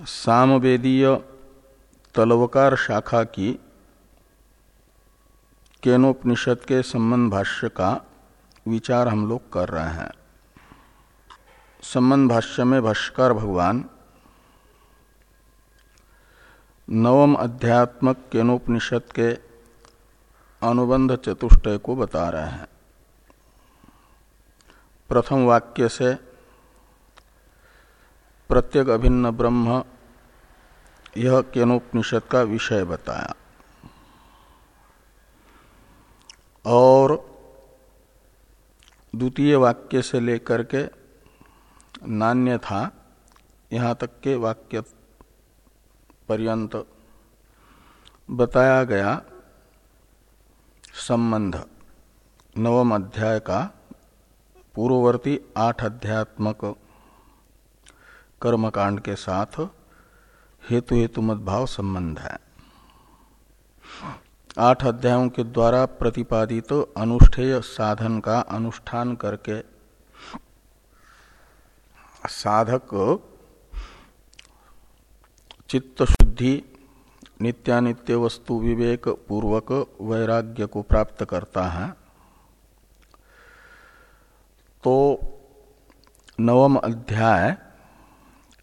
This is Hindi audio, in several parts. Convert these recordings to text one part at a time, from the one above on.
सामवेदीय तलवकार शाखा की केनोपनिषद के संबंध भाष्य का विचार हम लोग कर रहे हैं। संबंध भाष्य में भाष्कर भगवान नवम अध्यात्मक केनोपनिषद के अनुबंध चतुष्टय को बता रहे हैं। प्रथम वाक्य से प्रत्येक अभिन्न ब्रह्म यह केनोपनिषद का विषय बताया। और द्वितीय वाक्य से लेकर के नान्य था, यहाँ तक के वाक्य पर्यंत बताया गया संबंध, नवम अध्याय का पूर्ववर्ती आठ अध्यात्मक कर्मकांड के साथ हेतु हेतु भाव संबंध है। आठ अध्यायों के द्वारा प्रतिपादित तो अनुष्ठेय साधन का अनुष्ठान करके साधक चित्त शुद्धि, नित्यानित्य वस्तु विवेक पूर्वक वैराग्य को प्राप्त करता है। तो नवम अध्याय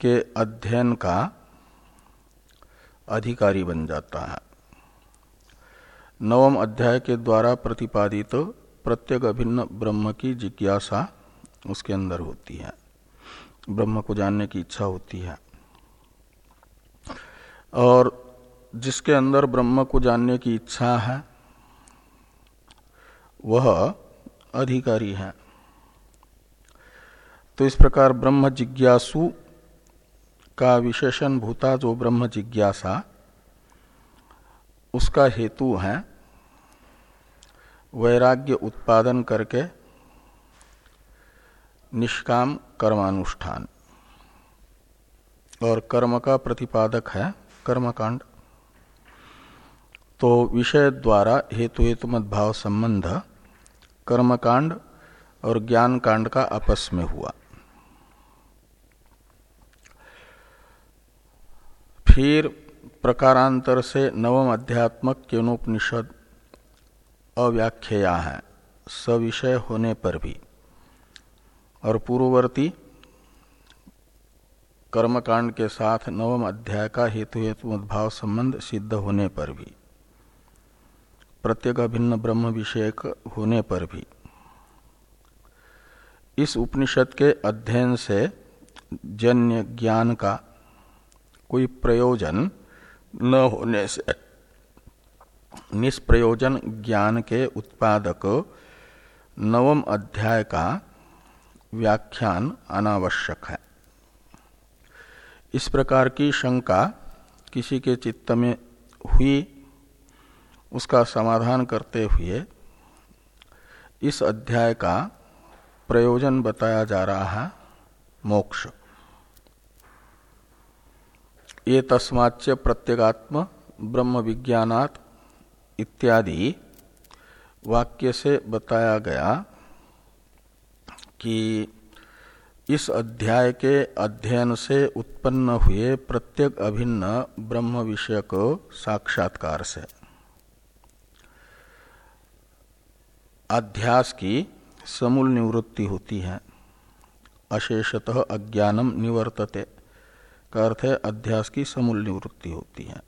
के अध्ययन का अधिकारी बन जाता है। नवम अध्याय के द्वारा प्रतिपादित तो प्रत्येक अभिन्न ब्रह्म की जिज्ञासा उसके अंदर होती है। ब्रह्म को जानने की इच्छा होती है। और जिसके अंदर ब्रह्म को जानने की इच्छा है, वह अधिकारी है। तो इस प्रकार ब्रह्म जिज्ञासु का विशेषण भूता जो ब्रह्म जिज्ञासा, उसका हेतु है वैराग्य उत्पादन करके निष्काम कर्मानुष्ठान। और कर्म का प्रतिपादक है कर्मकांड। तो विषय द्वारा हेतु हेतु भाव संबंध कर्मकांड और ज्ञान कांड का आपस में हुआ। फिर प्रकारांतर से नवम अध्यात्मक केनोपनिषद अव्याख्या है, सविषय होने पर भी। और पूर्ववर्ती कर्मकांड के साथ नवम अध्याय का हेतु हेतु भाव संबंध सिद्ध होने पर भी, प्रत्येक अभिन्न ब्रह्म विषयक होने पर भी। इस उपनिषद के अध्ययन से जन्य ज्ञान का कोई प्रयोजन न होने से। निष्प्रयोजन ज्ञान के उत्पादक नवम अध्याय का व्याख्यान अनावश्यक है। इस प्रकार की शंका किसी के चित्त में हुई, उसका समाधान करते हुए इस अध्याय का प्रयोजन बताया जा रहा है मोक्ष। ये तस्माच्च प्रत्यगात्म ब्रह्म विज्ञानात इत्यादि वाक्य से बताया गया कि इस अध्याय के अध्ययन से उत्पन्न हुए प्रत्येक अभिन्न ब्रह्म विषयक साक्षात्कार से। अध्यास की समूल निवृत्ति होती है। अशेषतः अज्ञानम निवर्तते। का अर्थ है, अध्यास की समूल निवृत्ति होती है।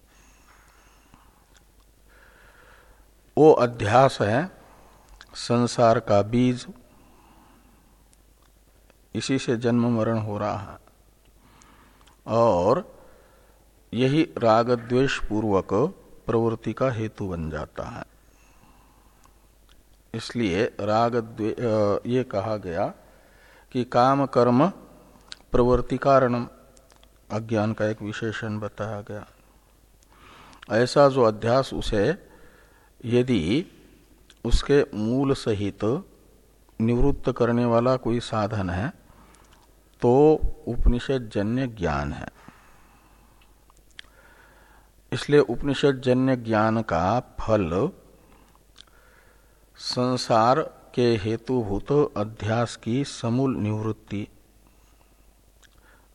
वो अध्यास है, संसार का बीज। इसी से जन्म मरण हो रहा है। और यही राग द्वेष पूर्वक प्रवृत्ति का हेतु बन जाता है। इसलिए राग ये कहा गया कि काम कर्म प्रवृत्ति कारणम। अज्ञान का एक विशेषण बताया गया। ऐसा जो अध्यास उसे, यदि उसके मूल सहित निवृत्त करने वाला कोई साधन है तो उपनिषद जन्य ज्ञान है। इसलिए उपनिषद जन्य ज्ञान का फल संसार के हेतुभूत अध्यास की समूल निवृत्ति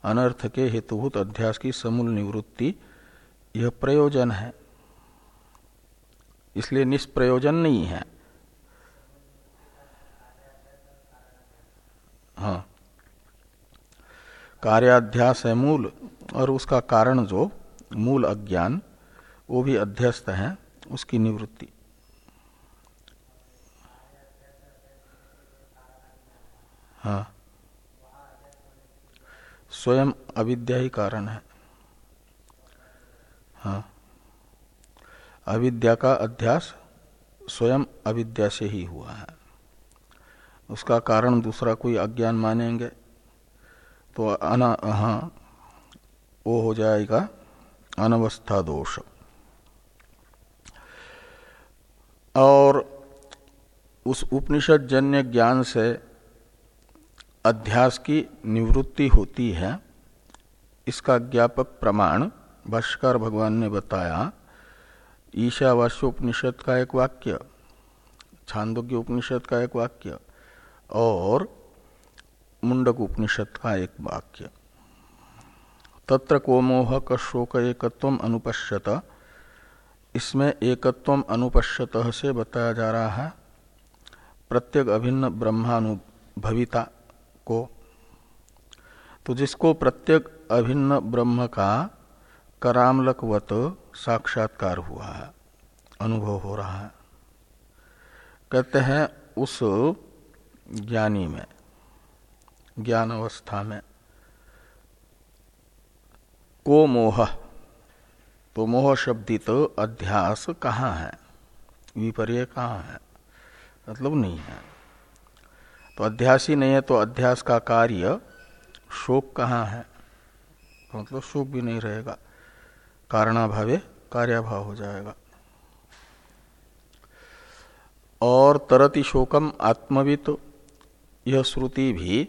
अनर्थ के हेतुभूत अध्यास की समूल निवृत्ति, यह प्रयोजन है। इसलिए निष्प्रयोजन नहीं है। हाँ। कार्याध्यास है मूल, और उसका कारण जो, मूल अज्ञान, वो भी अध्यस्त है, उसकी निवृत्ति। हाँ। स्वयं अविद्या ही कारण है। हाँ। अविद्या का अध्यास स्वयं अविद्या से ही हुआ है। उसका कारण दूसरा कोई अज्ञान मानेंगे तो अना हाँ वो हो जाएगा अनवस्था दोष। और उस उपनिषद जन्य ज्ञान से अध्यास की निवृत्ति होती है, इसका ज्ञापक प्रमाण भाष्कर भगवान ने बताया। ईशावास्योपनिषद का एक वाक्य छांदोग्य उपनिषद का एक वाक्य, और मुंडक उपनिषद का एक वाक्य। तत्र को मोह शोक एकत्व अनुपश्यत। इसमें एकत्व अनुपश्यत से बताया जा रहा है। प्रत्येक अभिन्न ब्रह्मानुभविता को तो जिसको प्रत्येक अभिन्न ब्रह्म का करामलकवत साक्षात्कार हुआ है, अनुभव हो रहा है। कहते हैं उस ज्ञानी में ज्ञान अवस्था में, को मोह तो मोह शब्दित अध्यास कहाँ है? विपर्य कहाँ है? मतलब नहीं है। तो अध्यास नहीं है तो अध्यास का कार्य शोक कहाँ है? तो मतलब शोक भी नहीं रहेगा। कारणाभावे कार्याभाव हो जाएगा। और तरति शोकम आत्मवित, यह श्रुति भी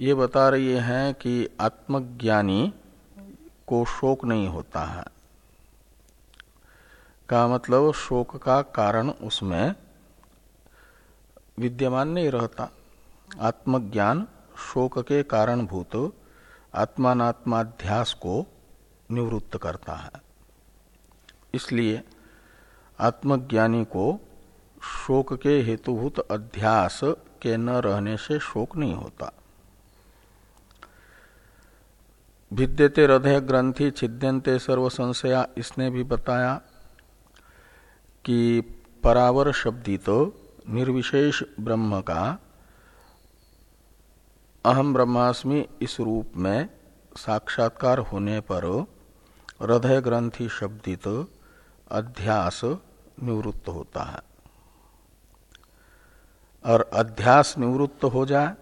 ये बता रही है कि आत्मज्ञानी को शोक नहीं होता है। का मतलब शोक का कारण उसमें विद्यमान नहीं रहता। आत्मज्ञान शोक के कारणभूत आत्मात्माध्यास को निवृत्त करता है। इसलिए आत्मज्ञानी को शोक के हेतुभूत अध्यास के न रहने से शोक नहीं होता। भिद्यते हृदय ग्रंथि छिद्यंते सर्व संशया इसने भी बताया कि परावर शब्दित निर्विशेष ब्रह्म का अहम ब्रह्मास्मि इस रूप में साक्षात्कार होने पर हृदय ग्रंथि शब्दित अध्यास निवृत्त होता है। और अध्यास निवृत्त हो जाए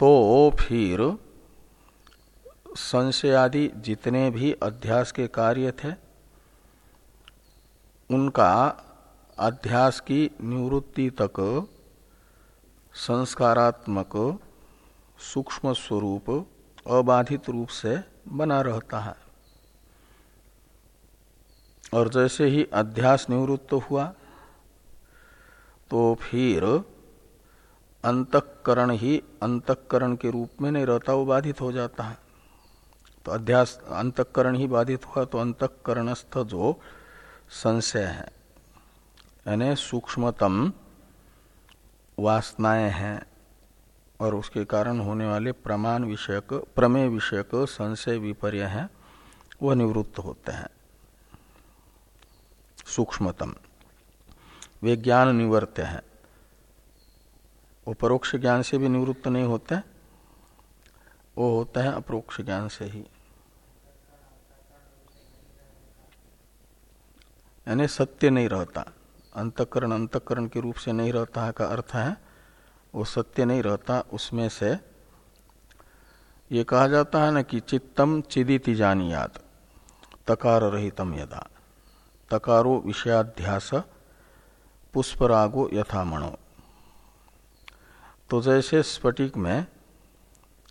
तो फिर संशय आदि जितने भी अध्यास के कार्य थे, उनका अध्यास की निवृत्ति तक संस्कारात्मक, सूक्ष्म स्वरूप, अबाधित रूप से बना रहता है। और जैसे ही अध्यास निवृत्त हुआ तो फिर अंतकरण ही अंतकरण के रूप में नहीं रहता, वो बाधित हो जाता है। तो अध्यास, अंतकरण ही बाधित हुआ तो अंतकरणस्थ जो संशय है यानी सूक्ष्मतम वासनाएँ हैं और उसके कारण होने वाले प्रमाण विषयक, प्रमेय विषयक संशय विपर्य है वह निवृत्त होते हैं। सूक्ष्मतम। वे ज्ञान निवर्त्य है। वो परोक्ष ज्ञान से भी निवृत्त नहीं होते, वो होता है अप्रोक्ष ज्ञान से ही। यानी सत्य नहीं रहता। अंतकरण अंतकरण के रूप से नहीं रहता का अर्थ है, वो सत्य नहीं रहता, उसमें से ये कहा जाता है ना कि चित्तम चिदिति जानियात, तकार रहितम यदा। तकारो विषयाध्यास, पुष्परागो यथामणो। तो जैसे स्फटिक में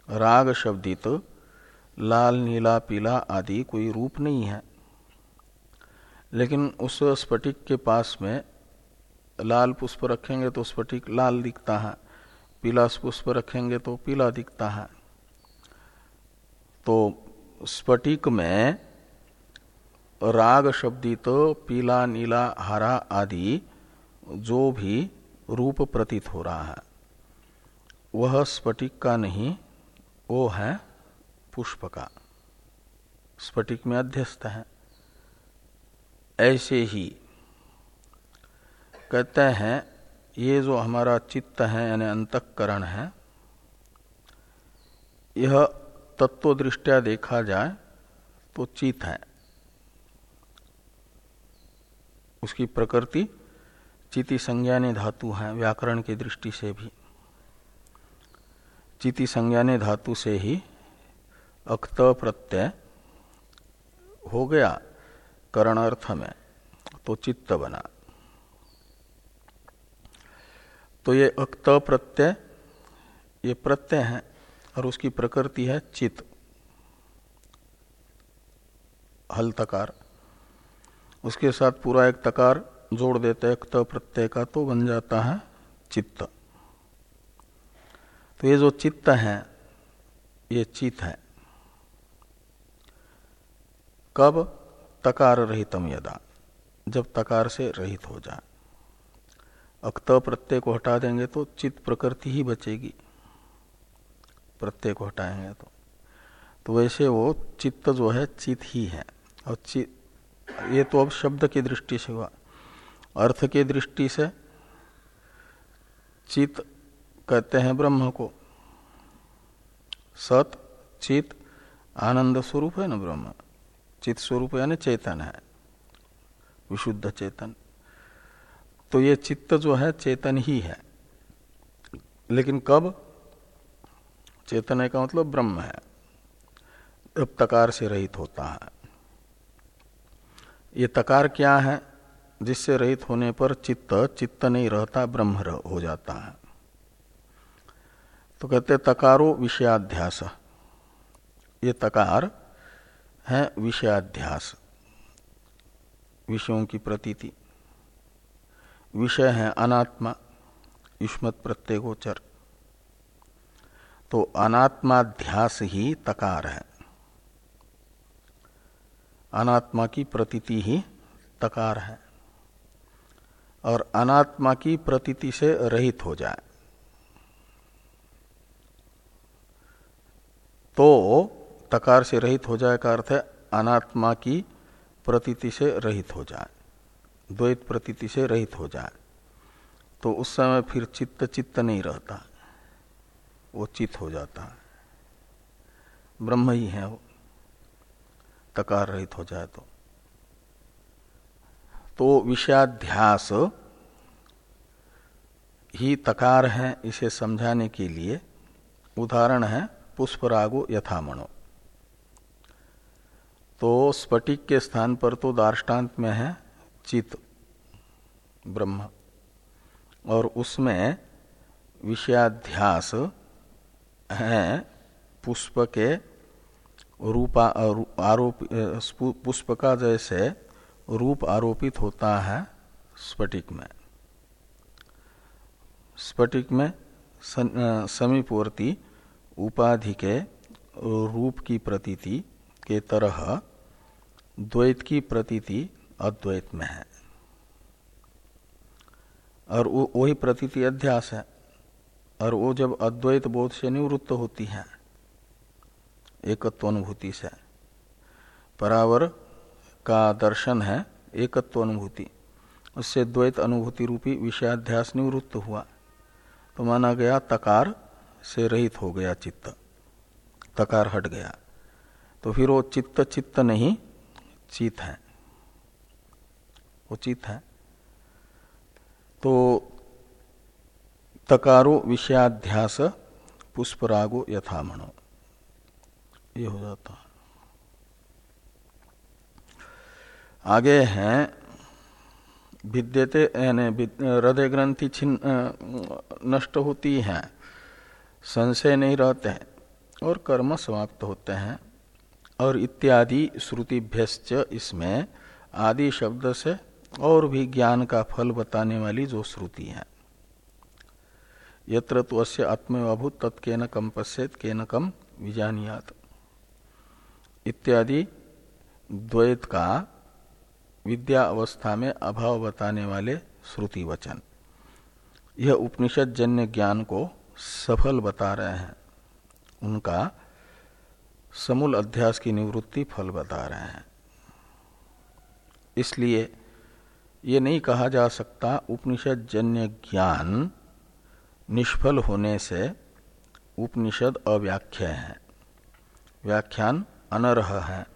राग शब्दित, लाल, नीला, पीला आदि कोई रूप नहीं है, लेकिन उस स्फटिक के पास में लाल पुष्प रखेंगे तो स्फटिक लाल दिखता है, पीला पुष्प रखेंगे तो पीला दिखता है। तो स्फटिक में राग शब्दित पीला, नीला, हरा आदि जो भी रूप प्रतीत हो रहा है, वह स्फटिक का नहीं, वो है पुष्प का। स्फटिक में अध्यस्त है। ऐसे ही कहते हैं, ये जो हमारा चित्त है, यानी अंतकरण है, यह तत्व दृष्टिया देखा जाए तो चित है। उसकी प्रकृति चिति संज्ञाने धातु है, व्याकरण की दृष्टि से भी। चिति संज्ञाने धातु से ही अक्त प्रत्यय हो गया करण अर्थ में तो चित्त बना। तो ये अक्त प्रत्यय, ये प्रत्यय है और उसकी प्रकृति है चित हल तकार। उसके साथ पूरा एक तकार जोड़ देते हैं, अक्त प्रत्यय का तो बन जाता है चित्त। तो ये जो चित्त है, ये चित है। कब? तकार रहितम यदा, जब तकार से रहित हो जाए। अक्त प्रत्यय को हटा देंगे तो चित्त प्रकृति ही बचेगी। प्रत्यय को हटाएँगे तो। तो वैसे वो चित्त जो है, चित ही है। और चित, ये तो अब शब्द की दृष्टि से हुआ। अर्थ की दृष्टि से चित कहते हैं ब्रह्म को। सत चित आनंद स्वरूप है ना ब्रह्म। चित स्वरूप यानी चेतन है। विशुद्ध चेतन। तो ये चित्त जो है चेतन ही है। लेकिन कब? चेतन का मतलब ब्रह्म है। जब तकार से रहित होता है। ये तकार क्या है? जिससे रहित होने पर चित्त चित्त नहीं रहता, ब्रह्म हो जाता है। तो कहते तकारो विषयाध्यास। ये तकार है विषयाध्यास, विषयों की प्रतीति। विषय है अनात्मा, युष्मत प्रत्येगोचर तो अनात्माध्यास ही तकार है। अनात्मा की प्रतीति ही तकार है। और अनात्मा की प्रतीति से रहित हो जाए। तो तकार से रहित हो जाए का अर्थ है अनात्मा की प्रतीति से रहित हो जाए। द्वैत प्रतीति से रहित हो जाए तो उस समय फिर चित्त चित्त नहीं रहता, वो चित्त हो जाता है। ब्रह्म ही है वो, तकार रहित हो जाए तो। तो विषयाध्यास ही तकार है इसे समझाने के लिए, उदाहरण है पुष्परागो यथामणो। तो स्फटिक के स्थान पर तो दार्ष्टान्त में है चित ब्रह्म। और उसमें विषयाध्यास है पुष्प के रूपा आरोप पुष्प का जैसे रूप आरोपित होता है स्फटिक में। स्फटिक में समीपवर्ती उपाधि के रूप की प्रतीति के तरह द्वैत की प्रतीति अद्वैत में है। और वही प्रतीति अध्यास है। और वो जब अद्वैत बोध से निवृत्त होती है एकत्व अनुभूति से, परावर का दर्शन है एकत्व अनुभूति उससे द्वैत अनुभूति रूपी विषयाध्यास निवृत्त हुआ। तो माना गया तकार से रहित हो गया चित्त। तकार हट गया। तो फिर वो चित्त चित्त नहीं, चित है। वो चित है। तो तकारो विषयाध्यास पुष्परागो यथा यथामणो। ये हो जाता आगे हैं विद्यते यानी हृदय ग्रंथि छिन्न नष्ट होती है, संशय नहीं रहते हैं, और कर्म समाप्त होते हैं, और इत्यादि श्रुतिभ्यश्च इसमें आदि शब्द से और भी ज्ञान का फल बताने वाली जो श्रुति है। यत्र तो अस्य आत्मभूत तत्केन कम पश्येत केन कम विजानियात। इत्यादि द्वैत का विद्या अवस्था में अभाव बताने वाले श्रुति वचन। यह उपनिषद जन्य ज्ञान को सफल बता रहे हैं। उनका समूल अध्यास की निवृत्ति फल बता रहे हैं। इसलिए ये नहीं कहा जा सकता उपनिषद जन्य ज्ञान निष्फल होने से उपनिषद अव्याख्या है। व्याख्यान अनर्ह है।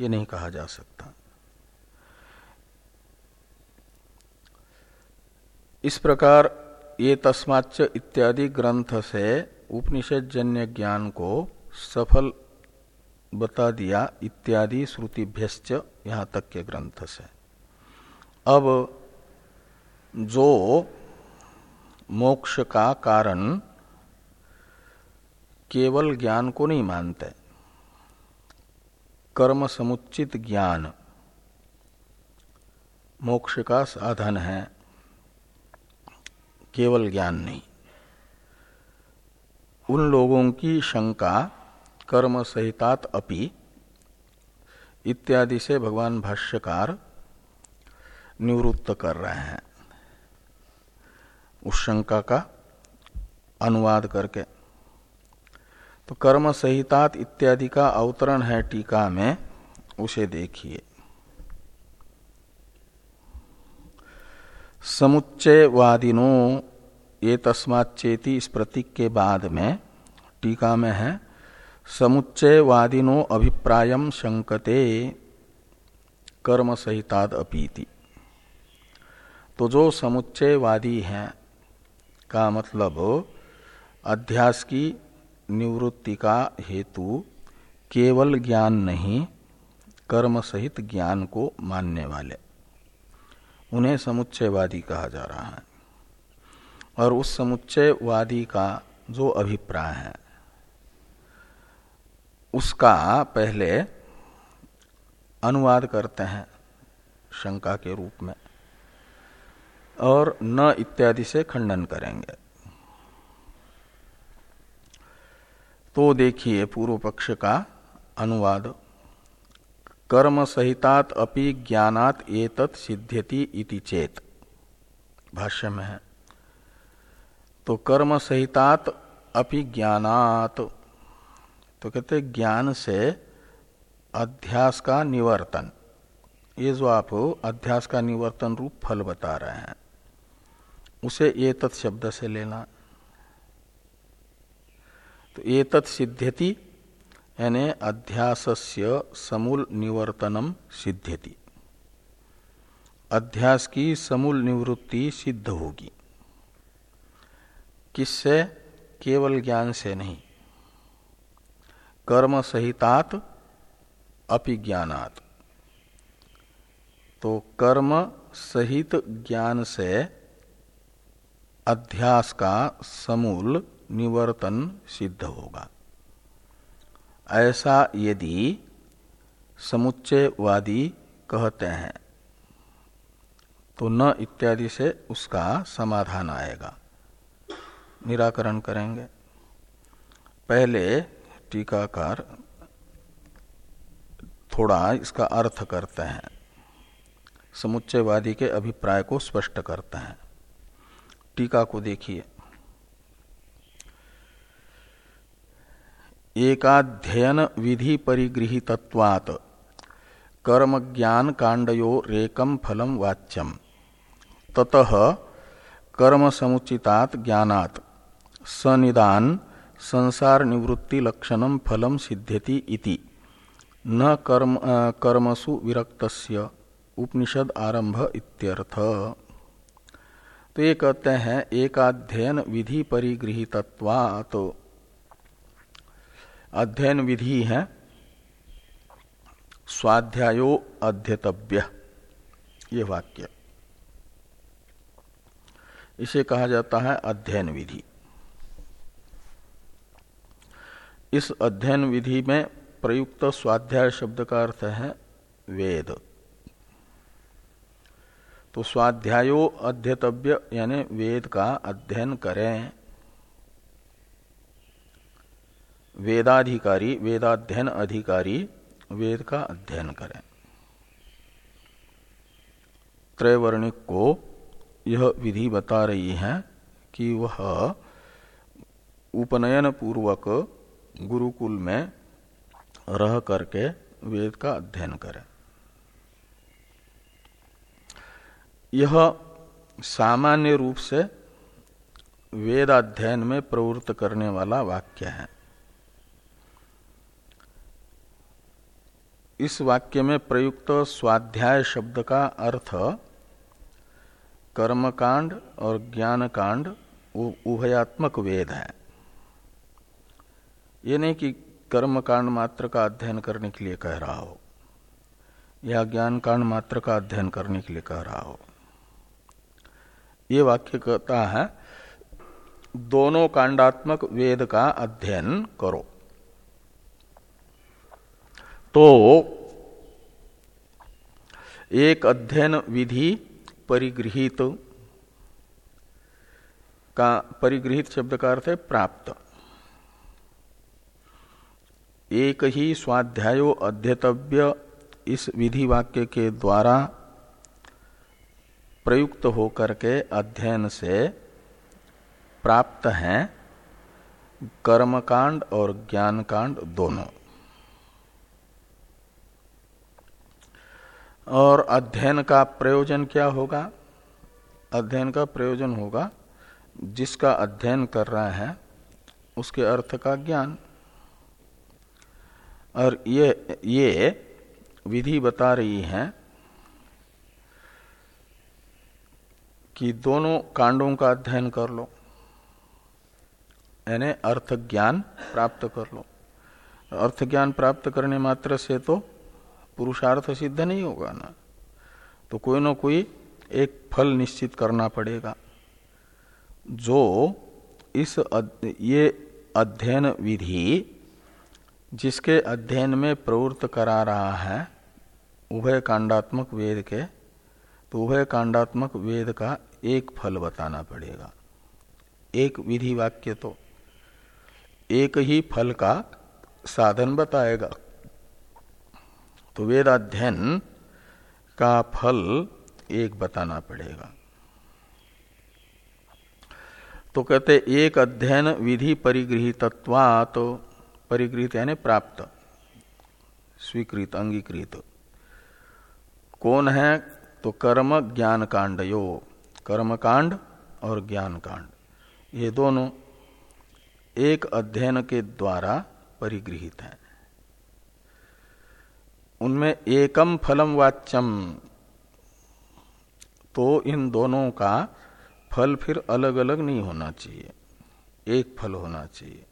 ये नहीं कहा जा सकता। इस प्रकार ये तस्माच्च इत्यादि ग्रंथ से उपनिषद जन्य ज्ञान को सफल बता दिया इत्यादि श्रुतिभ्यश्च यहाँ तक के ग्रंथ से। अब जो मोक्ष का कारण केवल ज्ञान को नहीं मानते, कर्म समुचित ज्ञान, मोक्ष का साधन है, केवल ज्ञान नहीं। उन लोगों की शंका, कर्म सहितात अपि, इत्यादि से भगवान भाष्यकार निवृत्त कर रहे हैं। उस शंका का अनुवाद करके। तो कर्म सहितात इत्यादि का अवतरण है टीका में, उसे देखिए। समुच्चयवादिनो, ये तस्माच्चेति इस प्रतीक के बाद में टीका में है। समुच्चयवादिनो अभिप्रायम शंकते, कर्म सहिताद अपीति। तो जो समुच्चयवादी हैं, का मतलब अध्यास की निवृत्ति का हेतु केवल ज्ञान नहीं, कर्म सहित ज्ञान को मानने वाले। उन्हें समुच्चयवादी कहा जा रहा है। और उस समुच्चयवादी का जो अभिप्राय है, उसका पहले अनुवाद करते हैं शंका के रूप में। और न इत्यादि से खंडन करेंगे। तो देखिए पूर्व पक्ष का अनुवाद। कर्म सहितात अपि ज्ञानात एतत् सिद्ध्यति इति चेत। भाष्य में है। तो कर्म सहितात अपि ज्ञानात। तो कहते ज्ञान से अध्यास का निवर्तन। ये जो आप अध्यास का निवर्तन रूप फल बता रहे हैं। उसे एतत् शब्द से लेना। तो एतत् सिद्ध्यति, यानी अध्यासस्य समूल निवर्तनम सिद्ध्यति। अध्यास की समूल निवृत्ति सिद्ध होगी। किससे? केवल ज्ञान से नहीं। कर्म सहितात अपिज्ञानात तो कर्म सहित ज्ञान से अध्यास का समूल निवर्तन सिद्ध होगा। ऐसा यदि समुच्चयवादी कहते हैं तो न इत्यादि से उसका समाधान आएगा। निराकरण करेंगे। पहले टीकाकार थोड़ा इसका अर्थ करते हैं। समुच्चयवादी के अभिप्राय को स्पष्ट करते हैं। टीका को देखिए। एकाध्ययन विधि परिगृहितत्वात्। कर्म ज्ञान कांडयो रेकम फलम वाच्यम। ततः कर्म समुचितात ज्ञानात। सनिदान संसार निवृत्ति लक्षणम फलम सिद्ध्यति इति। न कर्म कर्मसु विरक्तस्य। उपनिषद आरंभ इत्यर्थ। तो ये कहते हैं, एकाध्ययन विधि परिगृहितत्वा तो अध्ययन विधि है, स्वाध्यायो अध्यतव्य, ये वाक्य। इसे कहा जाता है अध्ययन विधि। इस अध्ययन विधि में प्रयुक्त स्वाध्याय शब्द का अर्थ है वेद। तो स्वाध्यायो अध्यतव्य, यानी वेद का अध्ययन करें। वेदाधिकारी, वेदाध्ययन अधिकारी, वेद का अध्ययन करें। त्रैवर्णिक को यह विधि बता रही है कि वह उपनयन पूर्वक गुरुकुल में रह करके वेद का अध्ययन करें। यह सामान्य रूप से वेद अध्ययन में प्रवृत्त करने वाला वाक्य है। इस वाक्य में प्रयुक्त स्वाध्याय शब्द का अर्थ कर्मकांड और ज्ञानकांड उभयात्मक वेद है। ये नहीं कि कर्मकांड मात्र का अध्ययन करने के लिए कह रहा हो, या ज्ञान कांड मात्र का अध्ययन करने के लिए कह रहा हो। ये वाक्य कहता है, दोनों कांडात्मक वेद का अध्ययन करो। तो एक अध्ययन विधि परिगृहित का, परिगृहित शब्द का अर्थ है प्राप्त। एक ही स्वाध्यायो अध्यतव्य इस विधि वाक्य के द्वारा प्रयुक्त होकर के अध्ययन से प्राप्त हैं कर्मकांड और ज्ञानकांड दोनों। और अध्ययन का प्रयोजन क्या होगा? अध्ययन का प्रयोजन होगा, जिसका अध्ययन कर रहा है, उसके अर्थ का ज्ञान। और ये ये विधि बता रही है कि दोनों कांडों का अध्ययन कर लो। यानी अर्थ ज्ञान प्राप्त कर लो। अर्थ ज्ञान प्राप्त करने मात्र से तो पुरुषार्थ सिद्ध नहीं होगा ना। तो कोई ना कोई एक फल निश्चित करना पड़ेगा। जो इस ये अध्ययन विधि जिसके अध्ययन में प्रवृत्त करा रहा है उभय कांडात्मक वेद के तो उभय कांडात्मक वेद का एक फल बताना पड़ेगा। एक विधि वाक्य तो। एक ही फल का साधन बताएगा। तो वेदाध्ययन का फल एक बताना पड़ेगा। तो कहते, एक अध्ययन विधि परिगृहितत्वात तो परिगृहित यानी प्राप्त, स्वीकृत, अंगीकृत। कौन है? तो कर्म ज्ञान कांड यो कर्म कांड और ज्ञान कांड ये दोनों एक अध्ययन के द्वारा परिगृहित हैं। उनमें एकम फलम वाच्यम। तो इन दोनों का फल फिर अलग अलग नहीं होना चाहिए। एक फल होना चाहिए।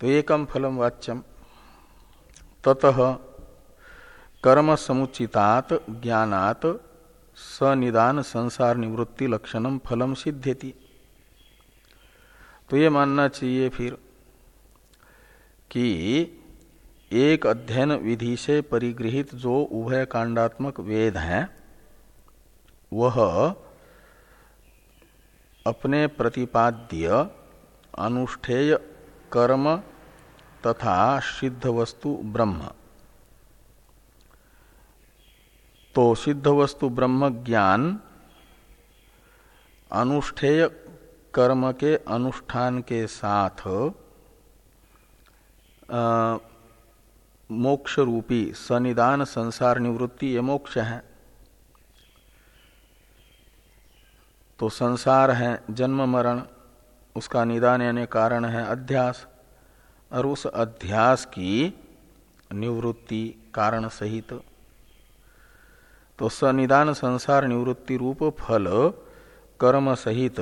तो एकम फलम वाच्यम। ततः कर्म समुचितात ज्ञानात सनिदान संसार निवृत्ति लक्षणम फलम सिद्ध्यति। तो ये मानना चाहिए फिर कि एक अध्ययन विधि से परिगृहित जो उभय कांडात्मक वेद हैं, वह अपने प्रतिपाद्य अनुष्ठेय कर्म तथा सिद्ध वस्तु ब्रह्म। तो सिद्ध वस्तु ब्रह्म ज्ञान अनुष्ठेय कर्म के अनुष्ठान के साथ मोक्ष रूपी सनिदान संसार निवृत्ति ये मोक्ष है। तो संसार है, जन्म, मरण, उसका निदान यानी कारण है अध्यास, और उस अध्यास की निवृत्ति, कारण सहित तो सनिदान संसार निवृत्ति रूप फल कर्म सहित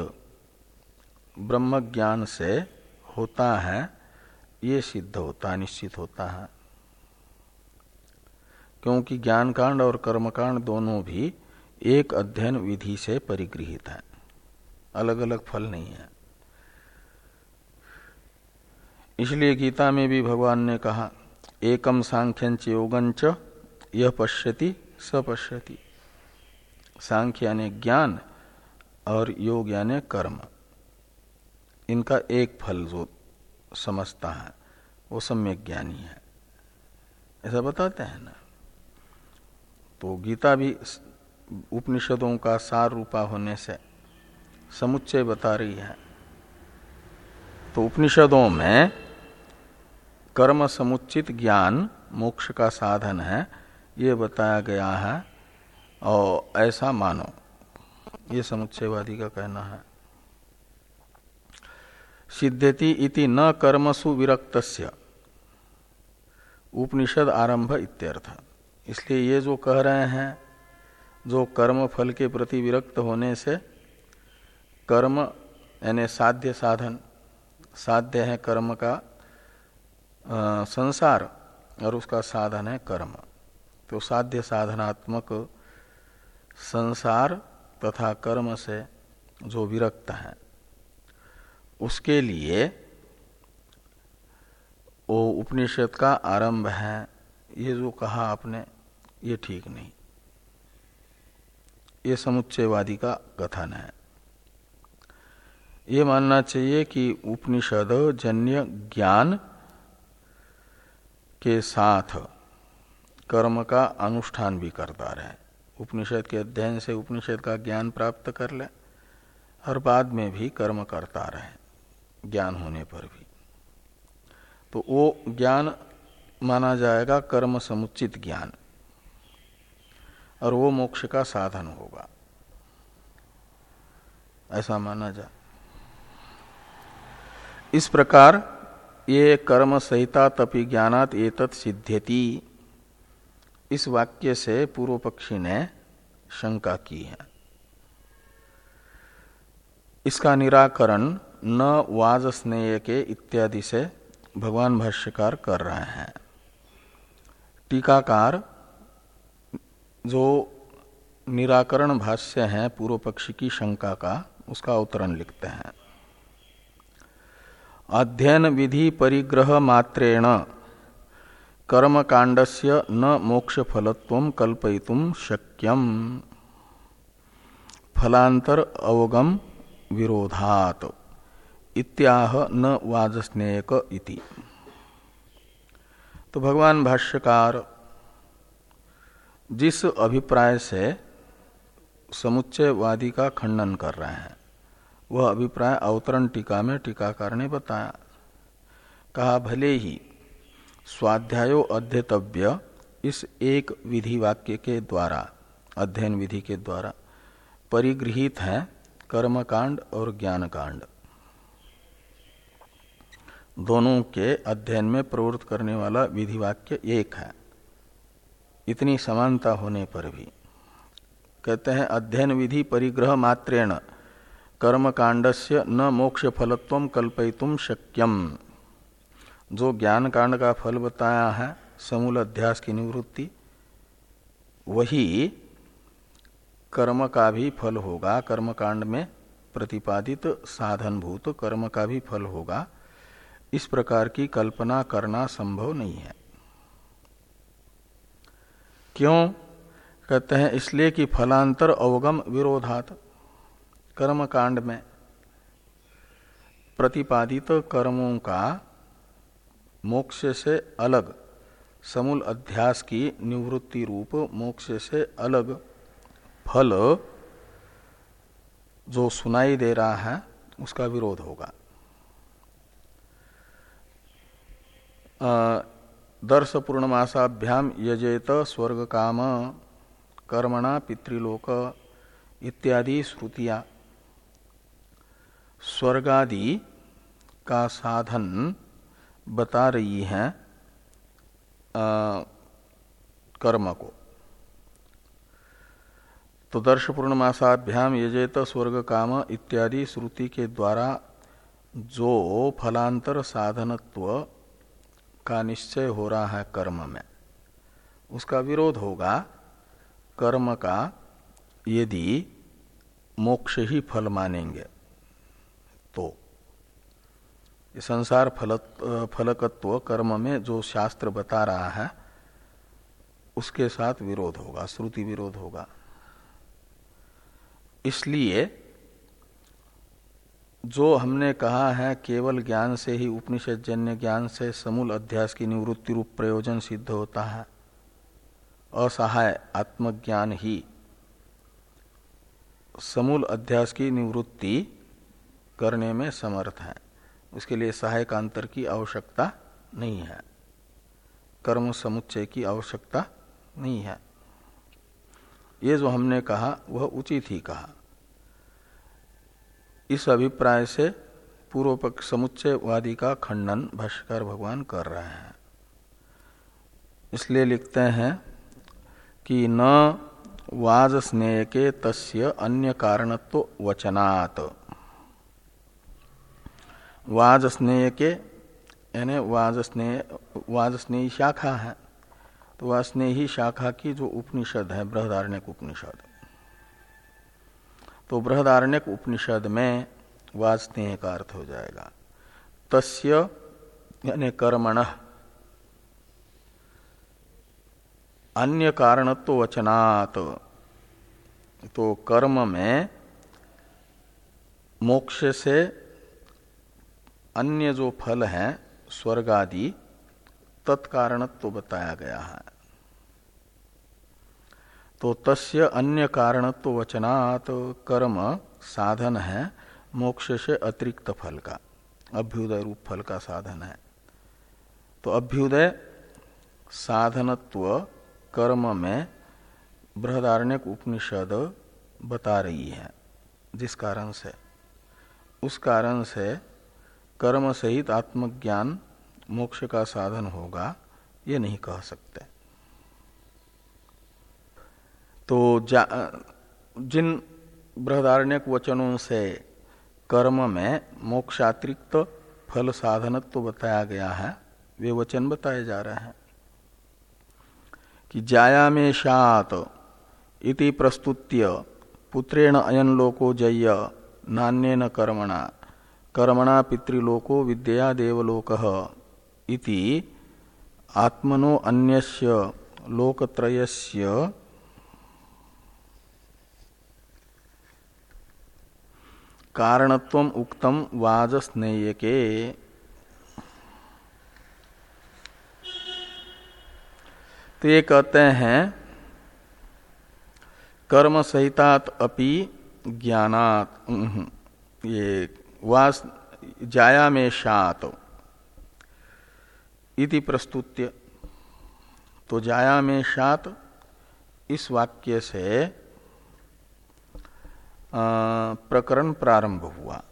ब्रह्म ज्ञान से होता है, ये सिद्ध होता, निश्चित होता है। क्योंकि ज्ञान कांड और कर्मकांड दोनों भी एक अध्ययन विधि से परिगृहित है। अलग अलग फल नहीं है। इसलिए गीता में भी भगवान ने कहा, एकम सांख्यंच योगंच, यह पश्यति स पश्यति सांख्य यानी ज्ञान और योग यानी कर्म। इनका एक फल जो समझता है, वो सम्यक ज्ञानी है। ऐसा बताते हैं ना। तो गीता भी उपनिषदों का सार रूपा होने से समुच्चय बता रही है। तो उपनिषदों में कर्म समुचित ज्ञान मोक्ष का साधन है। ये बताया गया है और ऐसा मानो। ये समुच्चयवादी का कहना है। सिद्धति इति न कर्मसु विरक्त उपनिषद आरंभ इत्यर्थ। इसलिए ये जो कह रहे हैं जो कर्म फल के प्रति विरक्त होने से कर्म यानी साध्य साधन साध्य है कर्म का आ, संसार और उसका साधन है कर्म। तो साध्य साधनात्मक संसार तथा कर्म से जो विरक्त है, उसके लिए वो उपनिषद का आरंभ है। ये जो कहा आपने, ये ठीक नहीं। ये समुच्चयवादी का कथन है। ये मानना चाहिए कि उपनिषद जन्य ज्ञान के साथ कर्म का अनुष्ठान भी करता रहे। उपनिषद के अध्ययन से उपनिषद का ज्ञान प्राप्त कर ले और बाद में भी कर्म करता रहे, ज्ञान होने पर भी। तो वो ज्ञान माना जाएगा कर्म समुचित ज्ञान, और वो मोक्ष का साधन होगा। ऐसा माना जा। इस प्रकार ये कर्म सहिता तपि ज्ञानात एतत् सिद्ध्यति। इस वाक्य से पूर्व पक्षी ने शंका की है। इसका निराकरण न वाज स्नेह के इत्यादि से भगवान भाष्यकार कर रहे हैं। टीकाकार जो निराकरण भाष्य है पूर्व पक्षी की शंका का, उसका उत्तरण लिखते हैं। अध्ययन विधि परिग्रह मात्रेण कर्म कांडस्य न मोक्ष फलत्व कल्पयितुम शक्यम। फलांतर अवगम विरोधात। इत्याह न वाजस्नेयक इति। तो भगवान भाष्यकार, जिस अभिप्राय से समुच्चयवादी का खंडन कर रहे हैं, वह अभिप्राय अवतरण टीका में टीकाकार ने बताया। कहा, भले ही स्वाध्यायो अध्यतव्य इस एक विधि वाक्य के द्वारा, अध्ययन विधि के द्वारा परिगृहित है कर्मकांड और ज्ञान कांड दोनों के अध्ययन में प्रवृत्त करने वाला विधि वाक्य एक है। इतनी समानता होने पर भी। कहते हैं, अध्ययन विधि परिग्रह मात्रेण कर्म कांडस्य न मोक्ष फलत्व कल्पयितुम शक्यम। जो ज्ञान कांड का फल बताया है, समूल अध्यास की निवृत्ति, वही कर्म का भी फल होगा। कर्म कांड में प्रतिपादित साधनभूत कर्म का भी फल होगा। इस प्रकार की कल्पना करना संभव नहीं है। क्यों? कहते हैं, इसलिए कि फलांतर अवगम विरोधात। कर्म कांड में प्रतिपादित कर्मों का मोक्ष से अलग। समूल अध्यास की निवृत्ति रूप मोक्ष से अलग फल जो सुनाई दे रहा है, उसका विरोध होगा। दर्श पूर्णमासाभ्याम यजेत स्वर्ग काम, कर्मणा पितृलोक इत्यादि श्रुतियाँ। स्वर्गादि का साधन बता रही हैं कर्म को। तो दर्श पूर्णमासाभ्याम यजेत स्वर्ग काम इत्यादि श्रुति के द्वारा जो फलांतर साधनत्व का निश्चय हो रहा है कर्म में, उसका विरोध होगा। कर्म का यदि मोक्ष ही फल मानेंगे तो संसार फल फलकत्व, कर्म में जो शास्त्र बता रहा है, उसके साथ विरोध होगा, श्रुति विरोध होगा। इसलिए जो हमने कहा है, केवल ज्ञान से ही, उपनिषद जन्य ज्ञान से समूल अध्यास की निवृत्ति रूप प्रयोजन सिद्ध होता है। असहाय आत्मज्ञान ही समूल अध्यास की निवृत्ति करने में समर्थ है। उसके लिए सहायक अंतर की आवश्यकता नहीं है। कर्म समुच्चय की आवश्यकता नहीं है। ये जो हमने कहा, वह उचित ही कहा। इस अभिप्राय से पूर्व पक्ष समुच्चयवादी का खंडन भाष्यकार भगवान कर रहे हैं। इसलिए लिखते हैं कि न वाज स्नेह के तस्य अन्य कारणत्व वचनात्। वाज स्नेह के, यानी वाज स्नेह वाज शाखा है। तो वह स्नेही शाखा की जो उपनिषद है, बृहदारण्यक उपनिषद। तो बृहदारण्यक उपनिषद में वाज स्नेह का अर्थ हो जाएगा। तस्य, यानी कर्मण। अन्य कारणत्व वचनात्। तो कर्म में मोक्ष से अन्य जो फल है, स्वर्ग आदि, तत्कारणत्व तो बताया गया है। तो तस्य अन्य कारणत्व तो वचनात् कर्म साधन है, मोक्ष से अतिरिक्त फल का, अभ्युदय रूप फल का साधन है। तो अभ्युदय, साधनत्व, कर्म में बृहदारण्यक उपनिषद बता रही है, जिस कारण से। उस कारण से कर्म सहित आत्मज्ञान मोक्ष का साधन होगा, ये नहीं कह सकते। तो जिन बृहदारण्यक वचनों से कर्म में मोक्षातिरिक्त फल साधनत्व तो बताया गया है, वे वचन बताए जा रहे हैं कि जाया में शात इति प्रस्तुत्य पुत्रेण अयन लोको जय्य नान्य न कर्मणा। कर्मणा पितृलोको विद्या देवलोक इति आत्मनो अन्यस्य लोकत्रयस्य कारणत्व उक्तम वाजस्नेयके। तो ये कहते हैं, कर्म सहितात अपि ज्ञानात ये वास जाया में शात इति प्रस्तुत्य। तो जाया में शात इस वाक्य से प्रकरण प्रारंभ हुआ।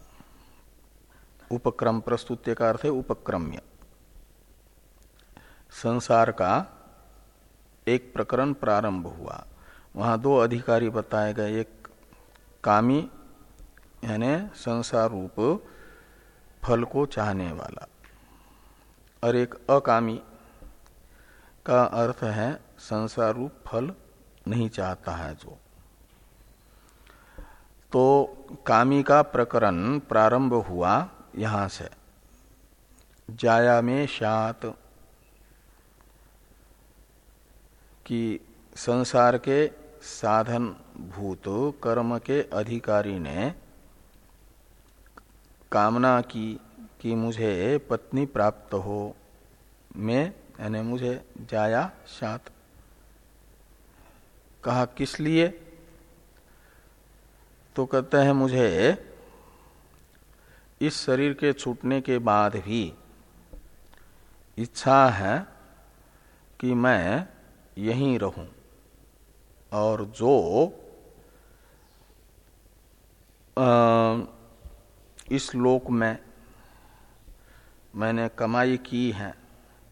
उपक्रम प्रस्तुत्य का अर्थ है उपक्रम्य। संसार का एक प्रकरण प्रारंभ हुआ। वहाँ दो अधिकारी बताए गए, एक कामी यानी संसार रूप फल को चाहने वाला। और एक अकामी का अर्थ है संसार रूप फल नहीं चाहता है जो। तो कामी का प्रकरण प्रारंभ हुआ यहाँ से। जाया में शात कि संसार के साधन भूत कर्म के अधिकारी ने कामना की कि मुझे पत्नी प्राप्त हो। मैं यानी मुझे जाया सात कहा किस लिए? तो कहते हैं मुझे इस शरीर के छूटने के बाद भी इच्छा है कि मैं यहीं रहूँ। और जो आ, इस लोक में मैंने कमाई की है,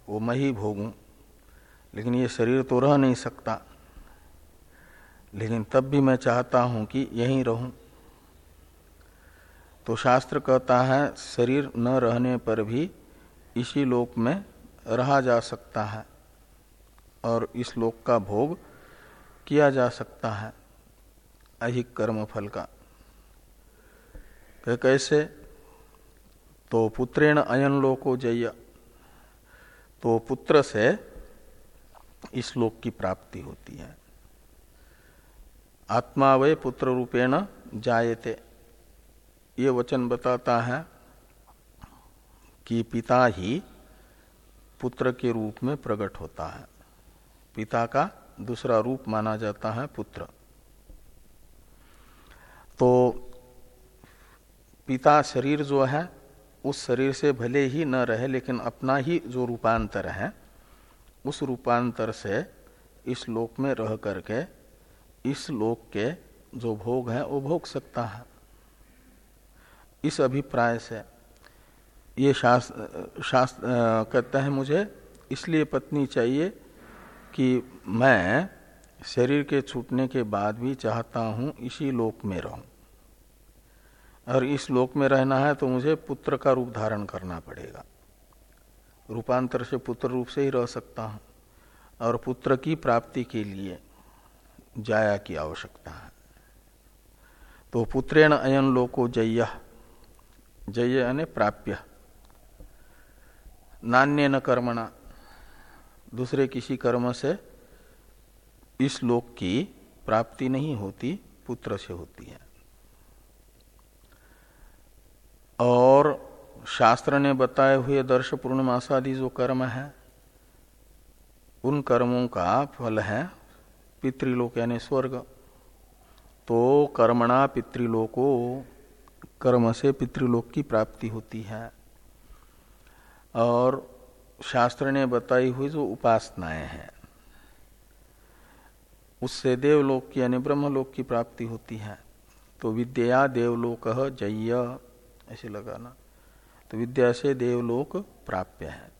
वो मैं ही भोगूं। लेकिन ये शरीर तो रह नहीं सकता। लेकिन तब भी मैं चाहता हूँ कि यहीं रहूँ। तो शास्त्र कहता है, शरीर न रहने पर भी इसी लोक में रहा जा सकता है और इस लोक का भोग किया जा सकता है। अधिक कर्म फल का। कैसे तो पुत्रेण अयन लोको जय तो पुत्र से इस लोक की प्राप्ति होती है आत्मा वे पुत्र रूपेण जायते ये वचन बताता है कि पिता ही पुत्र के रूप में प्रकट होता है पिता का दूसरा रूप माना जाता है पुत्र तो पिता शरीर जो है, उस शरीर से भले ही न रहे, लेकिन अपना ही जो रूपांतर है, उस रूपांतर से इस लोक में रह करके, इस लोक के जो भोग है, वो भोग सकता है। इस अभिप्राय से ये शास्त्र शास्त्र कहता है मुझे, इसलिए पत्नी चाहिए कि मैं शरीर के छूटने के बाद भी चाहता हूँ इसी लोक में रहूँ। और इस लोक में रहना है तो मुझे पुत्र का रूप धारण करना पड़ेगा। रूपांतर से पुत्र रूप से ही रह सकता हूँ और पुत्र की प्राप्ति के लिए जाया की आवश्यकता है। तो पुत्रेण अयन लोको जय जय यानी प्राप्य। नान्य न कर्मणा, दूसरे किसी कर्म से इस लोक की प्राप्ति नहीं होती, पुत्र से होती है। और शास्त्र ने बताए हुए दर्श पूर्णमासादि जो कर्म है, उन कर्मों का फल है पितृलोक यानी स्वर्ग। तो कर्मणा पितृलोको, कर्म से पितृलोक की प्राप्ति होती है। और शास्त्र ने बताई हुई जो उपासनाएँ हैं, उससे देवलोक की यानी ब्रह्मलोक की प्राप्ति होती है। तो विद्या देवलोक जय ऐसे लगाना। तो विद्या से देवलोक प्राप्य है।